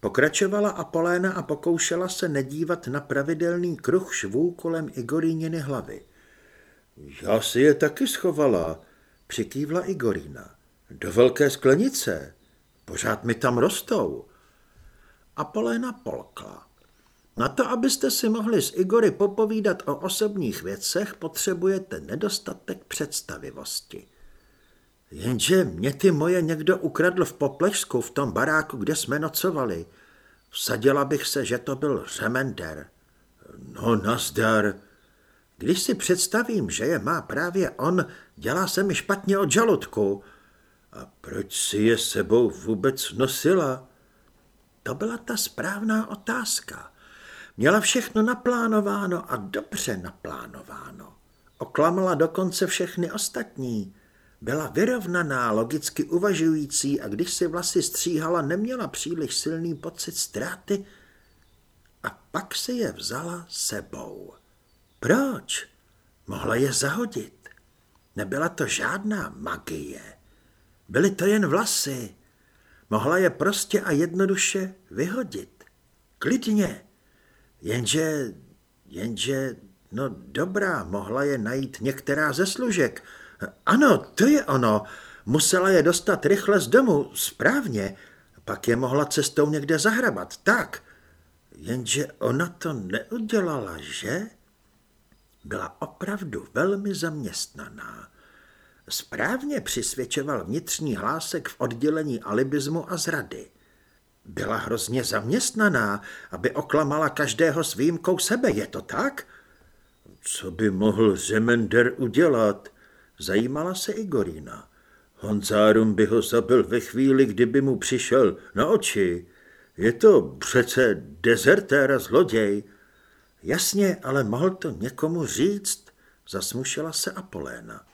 Pokračovala Apoléna a pokoušela se nedívat na pravidelný kruh švů kolem Igoríněny hlavy. Já si je taky schovala, přikývla Igorína. Do velké sklenice. Pořád mi tam rostou. Apoléna polkla. Na to, abyste si mohli s Igory popovídat o osobních věcech, potřebujete nedostatek představivosti. Jenže mě ty moje někdo ukradl v Poplešsku, v tom baráku, kde jsme nocovali. Vsadila bych se, že to byl řemender. No, nazdar. Když si představím, že je má právě on, dělá se mi špatně od žaludku. A proč si je sebou vůbec nosila? To byla ta správná otázka. Měla všechno naplánováno a dobře naplánováno. Oklamala dokonce všechny ostatní. Byla vyrovnaná, logicky uvažující a když si vlasy stříhala, neměla příliš silný pocit ztráty a pak si je vzala sebou. Proč? Mohla je zahodit. Nebyla to žádná magie. Byly to jen vlasy. Mohla je prostě a jednoduše vyhodit. Klidně. Jenže, jenže, no dobrá, mohla je najít některá ze služek. Ano, to je ono. Musela je dostat rychle z domu, správně. Pak je mohla cestou někde zahrabat, tak. Jenže ona to neudělala, že? Byla opravdu velmi zaměstnaná. Správně přisvědčoval vnitřní hlásek v oddělení alibismu a zrady. Byla hrozně zaměstnaná, aby oklamala každého s výjimkou sebe, je to tak? Co by mohl Zemender udělat? Zajímala se Igorina. Honzárum by ho zabil ve chvíli, kdyby mu přišel na oči. Je to přece dezertér a zloděj. Jasně, ale mohl to někomu říct, zasmušela se Apoléna.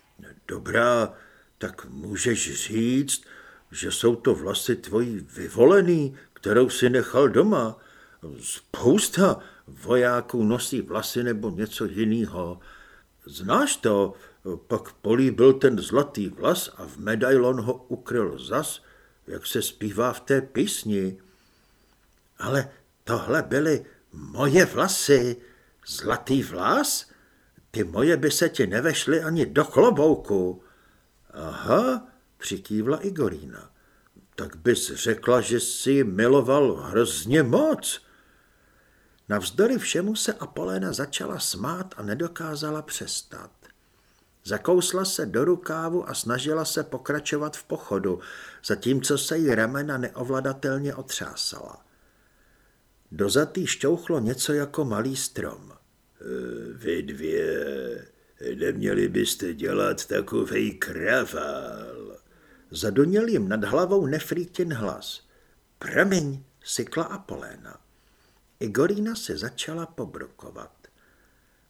Dobrá, tak můžeš říct, že jsou to vlasy tvojí vyvolený, kterou si nechal doma. Spousta vojáků nosí vlasy nebo něco jiného. Znáš to, pak políbil ten zlatý vlas a v medailon ho ukryl zas, jak se zpívá v té písni. Ale tohle byly moje vlasy. Zlatý vlas? Ty moje by se ti nevešly ani do klobouku. Aha, přikývla Igorína. Tak bys řekla, že si miloval hrozně moc. Navzdory všemu se Apoléna začala smát a nedokázala přestat. Zakousla se do rukávu a snažila se pokračovat v pochodu, zatímco se jí ramena neovladatelně otřásala. Do zatý šťouchlo něco jako malý strom. E, vy dvě, neměli byste dělat takovej kravál. Zadoněl jim nad hlavou nefrítin hlas. Promiň, sykla Apoléna. Igorína se začala pobrokovat.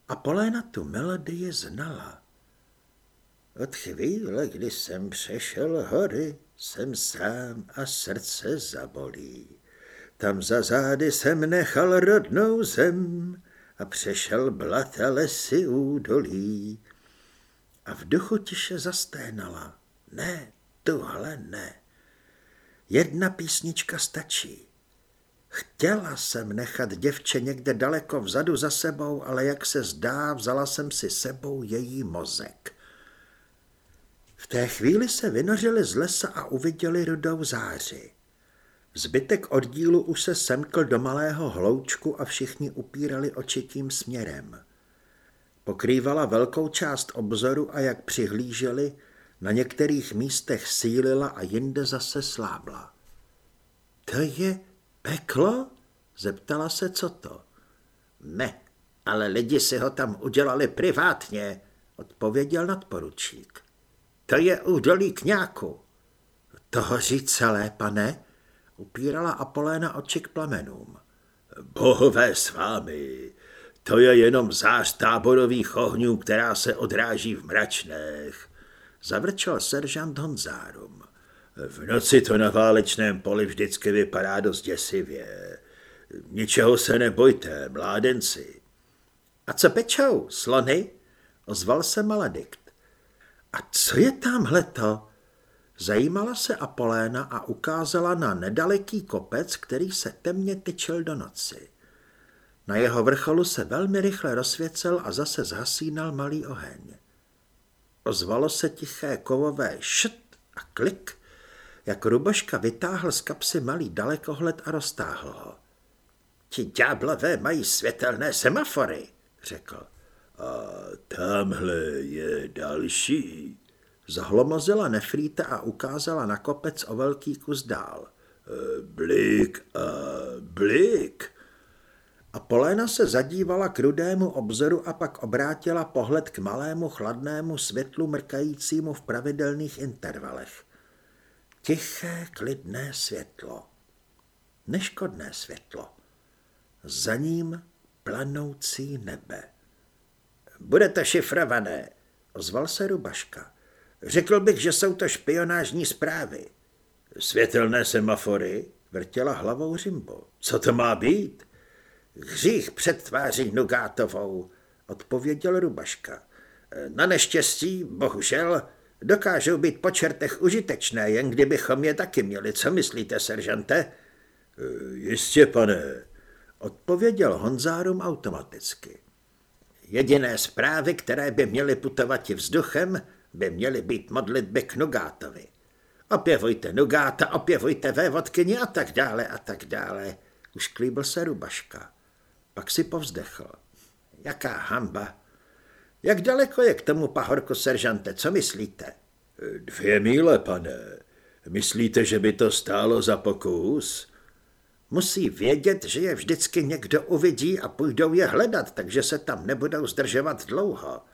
Apoléna tu melodii znala. Od chvíle, kdy jsem přešel hory, jsem sám a srdce zabolí. Tam za zády jsem nechal rodnou zem a přešel blata lesy údolí. A v duchu tiše zasténala. Ne, tuhle ne. Jedna písnička stačí. Chtěla jsem nechat děvče někde daleko vzadu za sebou, ale jak se zdá, vzala jsem si sebou její mozek. V té chvíli se vynořili z lesa a uviděli rudou záři. Zbytek oddílu už se semkl do malého hloučku a všichni upírali oči tím směrem. Pokrývala velkou část obzoru a jak přihlíželi, na některých místech sílila a jinde zase slábla. To je peklo? Zeptala se, co to. Ne, ale lidi si ho tam udělali privátně, odpověděl nadporučík. To je údolí kňáku. Toho říct celé, pane? Upírala Apoléna oči k plamenům. Bohové s vámi, to je jenom zář táborových ohňů, která se odráží v mračnech, zavrčel seržant Honzárum. V noci to na válečném poli vždycky vypadá dost děsivě. Ničeho se nebojte, mládenci. A co pečou, slony? Ozval se Maledikt. A co je tamhle to? Zajímala se Apoléna a ukázala na nedaleký kopec, který se temně tyčil do noci. Na jeho vrcholu se velmi rychle rozsvěcel a zase zhasínal malý oheň. Ozvalo se tiché kovové št a klik, jak Rubaška vytáhl z kapsy malý dalekohled a roztáhl ho. Ti ďáblové mají světelné semafory, řekl. A tamhle je další. Zahlomozila nefrýta a ukázala na kopec o velký kus dál. E, blik a blik. A Poléna se zadívala k rudému obzoru a pak obrátila pohled k malému chladnému světlu mrkajícímu v pravidelných intervalech. Tiché, klidné světlo. Neškodné světlo. Za ním planoucí nebe. Bude to šifrované, ozval se Rubaška. Řekl bych, že jsou to špionážní zprávy. Světelné semafory, vrtěla hlavou Rimbo. Co to má být? Hřích před tváří Nugátovou, odpověděl Rubaška. Na neštěstí, bohužel, dokážou být po čertech užitečné, jen kdybychom je taky měli. Co myslíte, seržante? Jistě, pane, odpověděl Honzárum automaticky. Jediné zprávy, které by měly putovat i vzduchem, by měly být modlitby k. Opěvujte Nugáta, opěvujte vévodkyni a tak dále a tak dále. Už klíbil se Rubaška. Pak si povzdechl. Jaká hamba. Jak daleko je k tomu pahorku, seržante, co myslíte? Dvě míle, pane. Myslíte, že by to stálo za pokus? Musí vědět, že je vždycky někdo uvidí a půjdou je hledat, takže se tam nebudou zdržovat dlouho.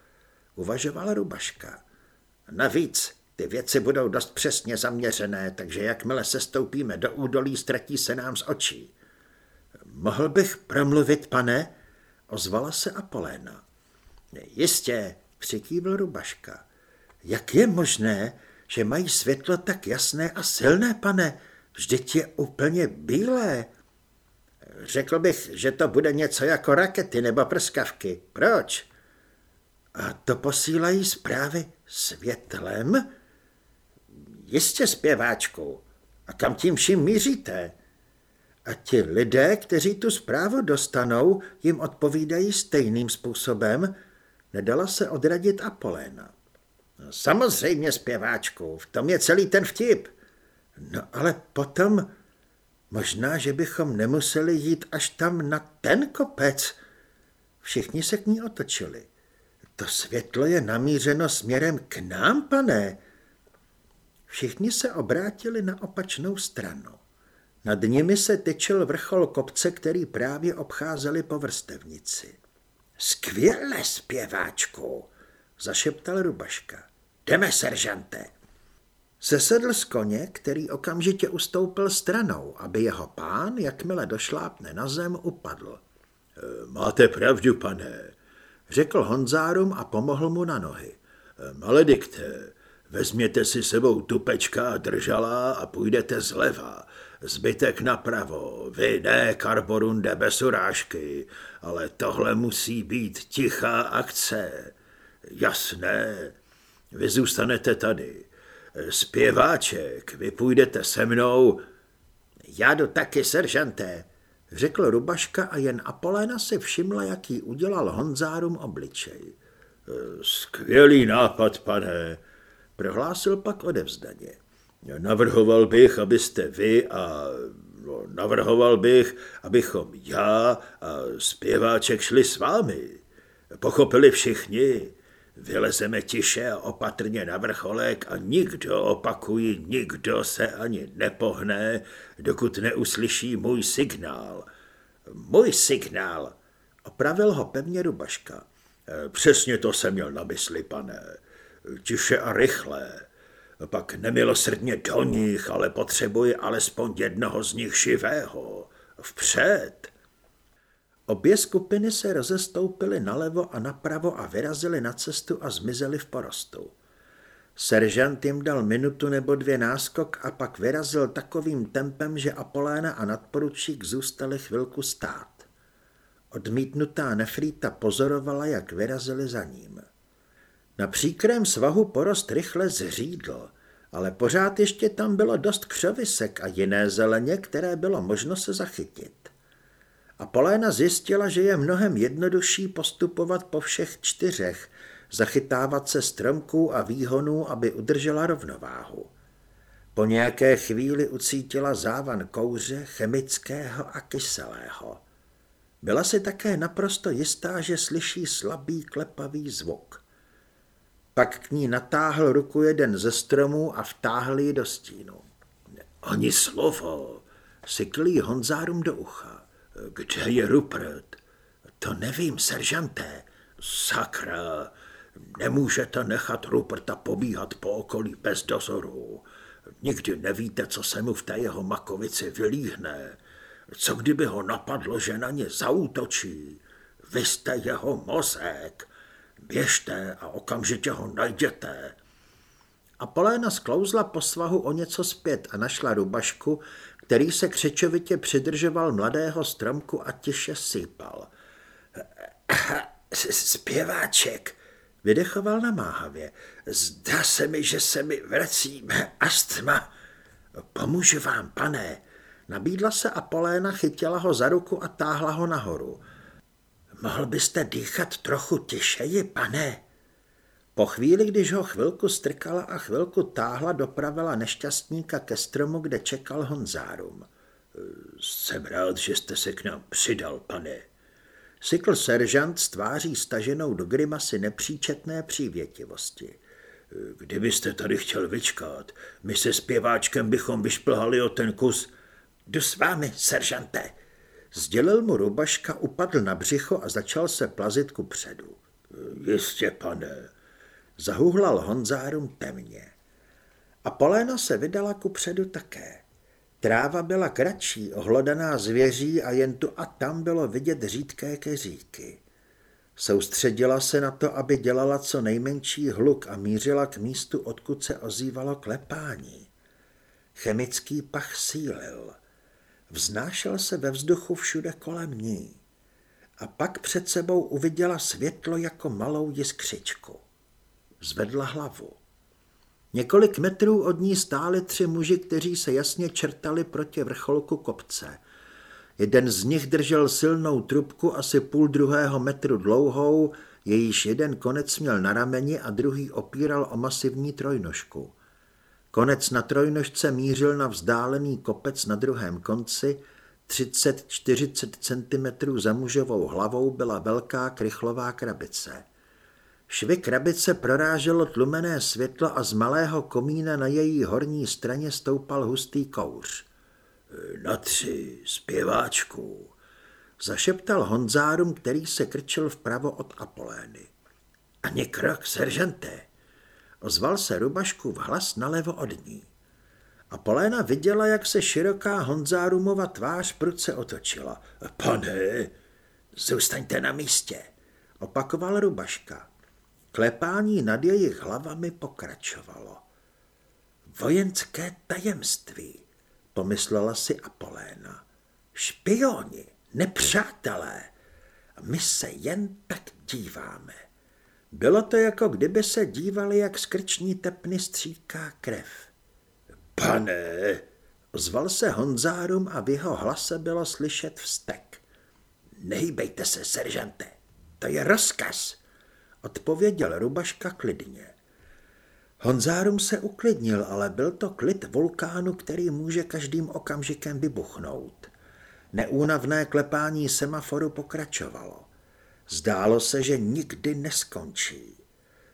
Uvažovala Rubaška. Navíc ty věci budou dost přesně zaměřené, takže jakmile se stoupíme do údolí, ztratí se nám z očí. Mohl bych promluvit, pane? Ozvala se Apoléna. Jistě, přikývl Rubaška. Jak je možné, že mají světlo tak jasné a silné, pane? Vždyť je úplně bílé. Řekl bych, že to bude něco jako rakety nebo prskavky. Proč? A to posílají zprávy světlem? Jistě zpěváčku. A kam tím vším míříte? A ti lidé, kteří tu zprávu dostanou, jim odpovídají stejným způsobem, nedala se odradit Apoléna. No, samozřejmě zpěváčku, v tom je celý ten vtip. No ale potom možná, že bychom nemuseli jít až tam na ten kopec. Všichni se k ní otočili. To světlo je namířeno směrem k nám, pane. Všichni se obrátili na opačnou stranu. Nad nimi se tyčil vrchol kopce, který právě obcházeli po vrstevnici. Skvěle, zpěváčku, zašeptal Rubaška. Jdeme, seržante. Sesedl z koně, který okamžitě ustoupil stranou, aby jeho pán, jakmile došlápne na zem, upadl. E, máte pravdu, pane, řekl Honzárum a pomohl mu na nohy. E, maledikte, vezměte si sebou tupečka a držala a půjdete zleva, zbytek napravo, vy ne, Karborunde bez urážky, ale tohle musí být tichá akce. Jasné, vy zůstanete tady. Zpěváček, vy půjdete se mnou. Já jdu taky, seržanté, řekl Rubaška a jen Apoléna si všimla, jaký udělal Honzárum obličej. Skvělý nápad, pane, prohlásil pak odevzdaně. Navrhoval bych, abyste vy a no, navrhoval bych, abychom já a zpěváček šli s vámi. Pochopili všichni. Vylezeme tiše a opatrně na vrcholek a nikdo, opakuji, nikdo se ani nepohne, dokud neuslyší můj signál. Můj signál, opravil ho pevně Rubaška. Přesně to jsem měl na mysli, pane. Tiše a rychle. Pak nemilosrdně do nich, ale potřebuji alespoň jednoho z nich živého. Vpřed. Obě skupiny se rozestoupily nalevo a napravo a vyrazily na cestu a zmizely v porostu. Seržant jim dal minutu nebo dvě náskok a pak vyrazil takovým tempem, že Apoléna a nadporučík zůstali chvilku stát. Odmítnutá nefrýta pozorovala, jak vyrazili za ním. Na příkrém svahu porost rychle zřídl ale pořád ještě tam bylo dost křovisek a jiné zeleně, které bylo možno se zachytit. A Poléna zjistila, že je mnohem jednodušší postupovat po všech čtyřech, zachytávat se stromků a výhonů, aby udržela rovnováhu. Po nějaké chvíli ucítila závan kouře, chemického a kyselého. Byla si také naprosto jistá, že slyší slabý klepavý zvuk. Pak k ní natáhl ruku jeden ze stromů a vtáhl ji do stínu. Ani slovo, syklí Honzárum do ucha. Kde je Rupert? To nevím, seržanté. Sakra, nemůžete nechat Ruperta pobíhat po okolí bez dozoru. Nikdy nevíte, co se mu v té jeho makovici vylíhne. Co kdyby ho napadlo, že na ně zautočí? Vy jste jeho mozek. Běžte a okamžitě ho najděte. A Poléna sklouzla po svahu o něco zpět a našla rubašku, který se křečovitě přidržoval mladého stromku a tiše sypal. Zpěváček, vydechoval namáhavě. Zdá se mi, že se mi vrací astma. Pomůžu vám, pane. Nabídla se Apoléna, chytila ho za ruku a táhla ho nahoru. Mohl byste dýchat trochu tišeji, pane? Po chvíli, když ho chvilku strkala a chvilku táhla, dopravila nešťastníka ke stromu, kde čekal Honzárum. Jsem rád, že jste se k nám přidal, pane. Sykl seržant s tváří staženou do grimasy nepříčetné přívětivosti. Kdybyste tady chtěl vyčkat, my se zpěváčkem bychom vyšplhali o ten kus. Jdu s vámi, seržante. Sdělil mu rubaška, upadl na břicho a začal se plazit ku předu. Jistě, pane. Zahuhlal Honzárum temně. A Poléna se vydala ku předu také. Tráva byla kratší, ohlodaná zvěří a jen tu a tam bylo vidět řídké keříky. Soustředila se na to, aby dělala co nejmenší hluk a mířila k místu, odkud se ozývalo klepání. Chemický pach sílil. Vznášel se ve vzduchu všude kolem ní. A pak před sebou uviděla světlo jako malou jiskřičku. Zvedla hlavu. Několik metrů od ní stáli tři muži, kteří se jasně čertali proti vrcholku kopce. Jeden z nich držel silnou trubku asi půl druhého metru dlouhou, jejíž jeden konec měl na rameni a druhý opíral o masivní trojnožku. Konec na trojnožce mířil na vzdálený kopec na druhém konci, 30-40 cm za mužovou hlavou byla velká krychlová krabice. Švy krabice proráželo tlumené světlo a z malého komína na její horní straně stoupal hustý kouř. Na tři, zpěváčku, zašeptal Honzárum, který se krčil vpravo od Apolény. Ani krok, seržante, ozval se Rubaškův hlas nalevo od ní. Apoléna viděla, jak se široká Honzárumova tvář prudce otočila. Pane, zůstaňte na místě, opakoval Rubaška. Klepání nad jejich hlavami pokračovalo. Vojenské tajemství, pomyslela si Apoléna. Špioni, nepřátelé, my se jen tak díváme. Bylo to jako kdyby se dívali, jak skrční tepny stříká krev. Pane, ozval se Honzárum a v jeho hlase bylo slyšet vztek. Nehýbejte se, seržante, to je rozkaz odpověděl Rubaška klidně. Honzárum se uklidnil, ale byl to klid vulkánu, který může každým okamžikem vybuchnout. Neúnavné klepání semaforu pokračovalo. Zdálo se, že nikdy neskončí.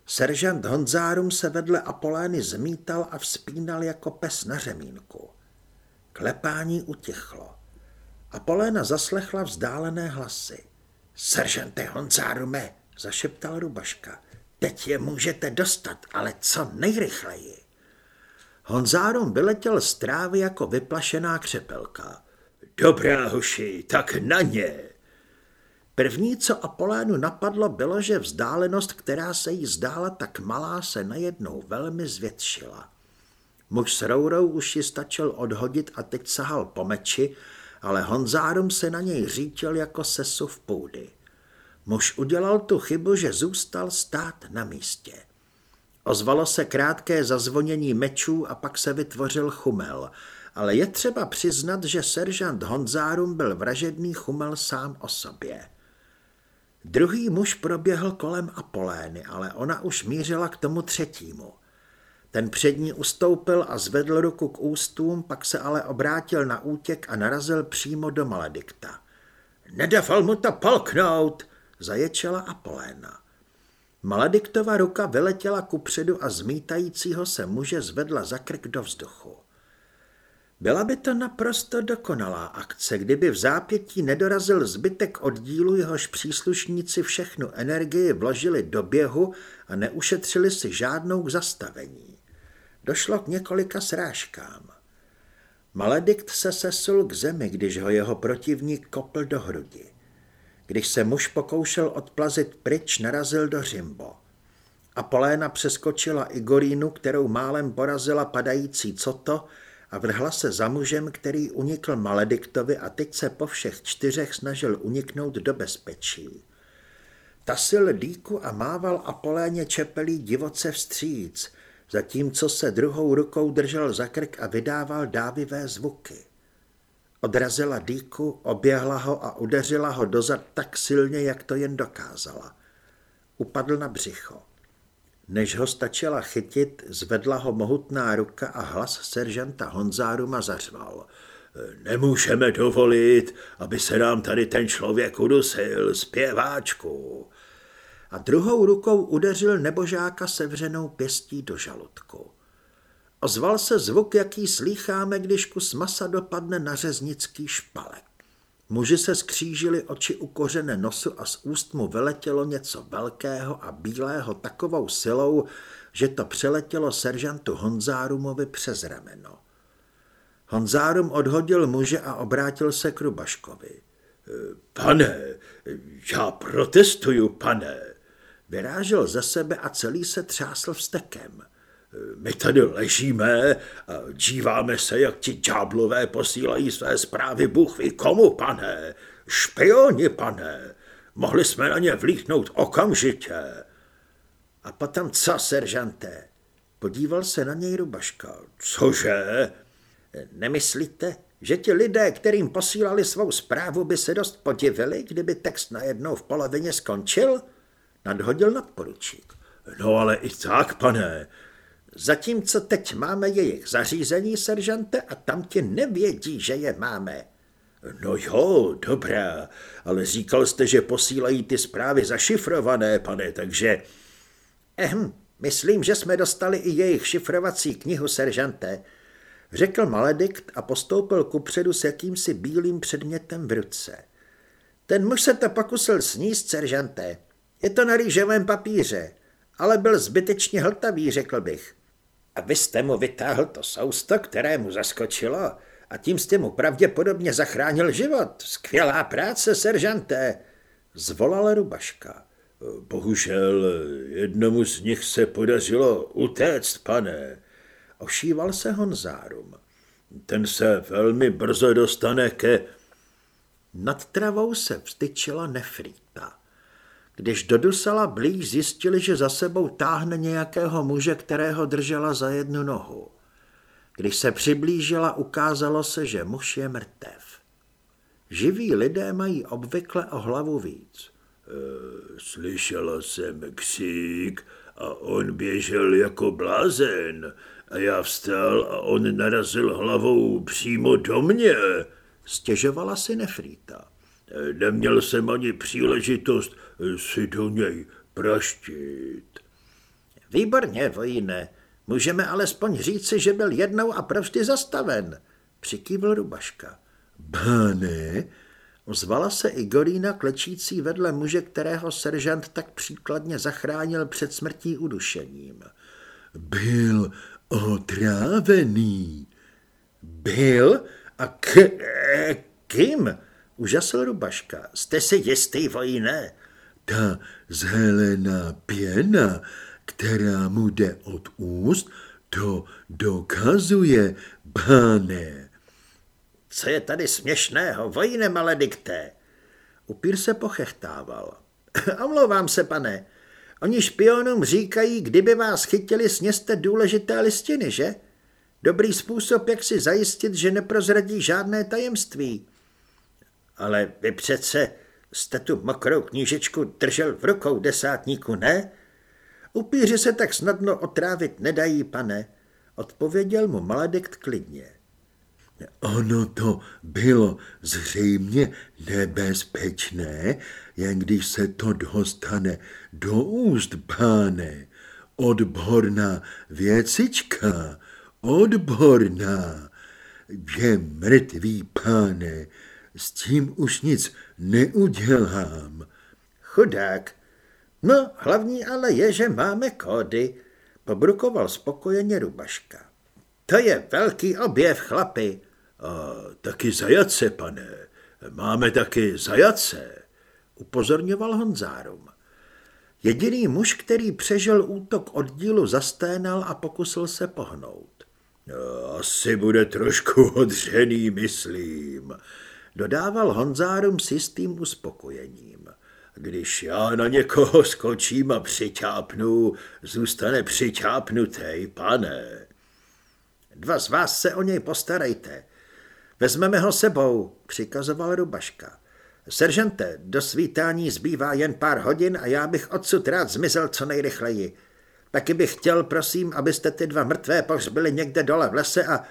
Seržant Honzárum se vedle Apolény zmítal a vzpínal jako pes na řemínku. Klepání utichlo. Apoléna zaslechla vzdálené hlasy. Seržante Honzárume, zašeptal Rubaška. Teď je můžete dostat, ale co nejrychleji. Honzárum vyletěl z trávy jako vyplašená křepelka. Dobrá, hoši, tak na ně. První, co Apolénu napadlo, bylo, že vzdálenost, která se jí zdála tak malá, se najednou velmi zvětšila. Muž s rourou už ji stačil odhodit a teď sahal po meči, ale Honzárum se na něj řítil jako sesu v půdy. Muž udělal tu chybu, že zůstal stát na místě. Ozvalo se krátké zazvonění mečů a pak se vytvořil chumel, ale je třeba přiznat, že seržant Honzárum byl vražedný chumel sám o sobě. Druhý muž proběhl kolem Apolény, ale ona už mířila k tomu třetímu. Ten přední ustoupil a zvedl ruku k ústům, pak se ale obrátil na útěk a narazil přímo do maledikta. Nedával mu to polknout, zaječela Apoléna. Malediktova ruka vyletěla kupředu a zmítajícího se muže zvedla za krk do vzduchu. Byla by to naprosto dokonalá akce, kdyby v zápětí nedorazil zbytek oddílu, jehož příslušníci všechnu energii vložili do běhu a neušetřili si žádnou k zastavení. Došlo k několika srážkám. Maledikt se sesul k zemi, když ho jeho protivník kopl do hrudi. Když se muž pokoušel odplazit pryč, narazil do Řimbo. Apoléna přeskočila Igorínu, kterou málem porazila padající Coto a vrhla se za mužem, který unikl Malediktovi a teď se po všech čtyřech snažil uniknout do bezpečí. Tasil dýku a mával Apoléně čepelí divoce vstříc, zatímco se druhou rukou držel za krk a vydával dávivé zvuky. Odrazila dýku, oběhla ho a udeřila ho dozad tak silně, jak to jen dokázala. Upadl na břicho. Než ho stačila chytit, zvedla ho mohutná ruka a hlas seržanta Honzáruma zařval. Nemůžeme dovolit, aby se nám tady ten člověk udusil, zpěváčku. A druhou rukou udeřil nebožáka sevřenou pěstí do žaludku. Ozval se zvuk, jaký slýcháme, když kus masa dopadne na řeznický špalek. Muži se skřížili oči u kořene nosu a z úst mu veletělo něco velkého a bílého takovou silou, že to přeletělo seržantu Honzárumovi přes rameno. Honzárum odhodil muže a obrátil se k Rubaškovi. Pane, já protestuju, pane. Vyrážel ze sebe a celý se třásl vstekem. My tady ležíme a díváme se, jak ti ďáblové posílají své zprávy Bůh ví komu, pane. Špioni, pane. Mohli jsme na ně vlítnout okamžitě. A potom co, seržante? Podíval se na něj Rubaška. Cože? Nemyslíte, že ti lidé, kterým posílali svou zprávu, by se dost podivili, kdyby text najednou v polovině skončil? Nadhodil nadporučík. No ale i tak, pane, Zatímco teď máme jejich zařízení, seržante, a tam ti nevědí, že je máme. No jo, dobrá, ale říkal jste, že posílají ty zprávy zašifrované, pane, takže... Ehm, myslím, že jsme dostali i jejich šifrovací knihu, seržante, řekl Maledikt a postoupil kupředu s jakýmsi bílým předmětem v ruce. Ten muž se to pokusil sníst, seržante. Je to na rýžovém papíře, ale byl zbytečně hltavý, řekl bych. A vy jste mu vytáhl to sousto, které mu zaskočilo a tím jste mu pravděpodobně zachránil život. Skvělá práce, seržanté, zvolal Rubaška. Bohužel jednomu z nich se podařilo utéct, pane. Ošíval se Honzárum. Ten se velmi brzo dostane ke... Nad travou se vstyčila Nefrýta. Když dodusala blíž, zjistili, že za sebou táhne nějakého muže, kterého držela za jednu nohu. Když se přiblížila, ukázalo se, že muž je mrtev. Živí lidé mají obvykle o hlavu víc. E, slyšela jsem křík a on běžel jako blázen a já vstal a on narazil hlavou přímo do mě, stěžovala si Nefrýta. Neměl jsem ani příležitost si do něj praštit. Výborně, vojíne. Můžeme alespoň říci, že byl jednou a provždy zastaven, přikývl Rubaška. Báne, ozvala se Igorína klečící vedle muže, kterého seržant tak příkladně zachránil před smrtí udušením. Byl otrávený. Byl? A k, kým? Užasl Rubaška. Jste si jistý, vojíne? Ta zhelená pěna, která mu jde od úst, to dokazuje, pane. Co je tady směšného, vojne maledikté? Upír se pochechtával. Omlouvám se, pane. Oni špionům říkají, kdyby vás chytili, sněste důležité listiny, že? Dobrý způsob, jak si zajistit, že neprozradí žádné tajemství. Ale vy přece jste tu mokrou knížečku držel v rukou desátníku, ne? Upíři se tak snadno otrávit nedají, pane, odpověděl mu Maledikt klidně. Ono to bylo zřejmě nebezpečné, jen když se to dostane do úst, páne. Odborná věcička, odborná. Je mrtvý, páne, s tím už nic neudělám. Chudák. No, hlavní ale je, že máme kódy, pobrukoval spokojeně Rubaška. To je velký objev, chlapi. A taky zajace, pane. Máme taky zajace, upozorňoval Honzárum. Jediný muž, který přežil útok oddílu, zasténal a pokusil se pohnout. Asi bude trošku odřený, myslím, dodával Honzárum s jistým uspokojením. Když já na někoho skočím a přiťápnu, zůstane přiťápnutý, pane. Dva z vás se o něj postarejte. Vezmeme ho sebou, přikazoval Rubaška. Seržante, do svítání zbývá jen pár hodin a já bych odsud rád zmizel co nejrychleji. Taky bych chtěl, prosím, abyste ty dva mrtvé pohřbili někde dole v lese a...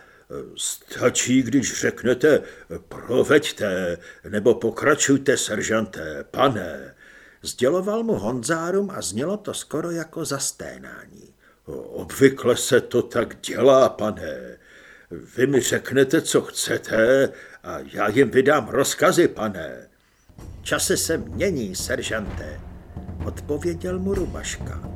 Stačí, když řeknete proveďte, nebo pokračujte, seržante, pane. Sděloval mu Honzárum a znělo to skoro jako zasténání. Obvykle se to tak dělá, pane. Vy mi řeknete, co chcete a já jim vydám rozkazy, pane. Časy se mění, seržante, odpověděl mu Rubaška.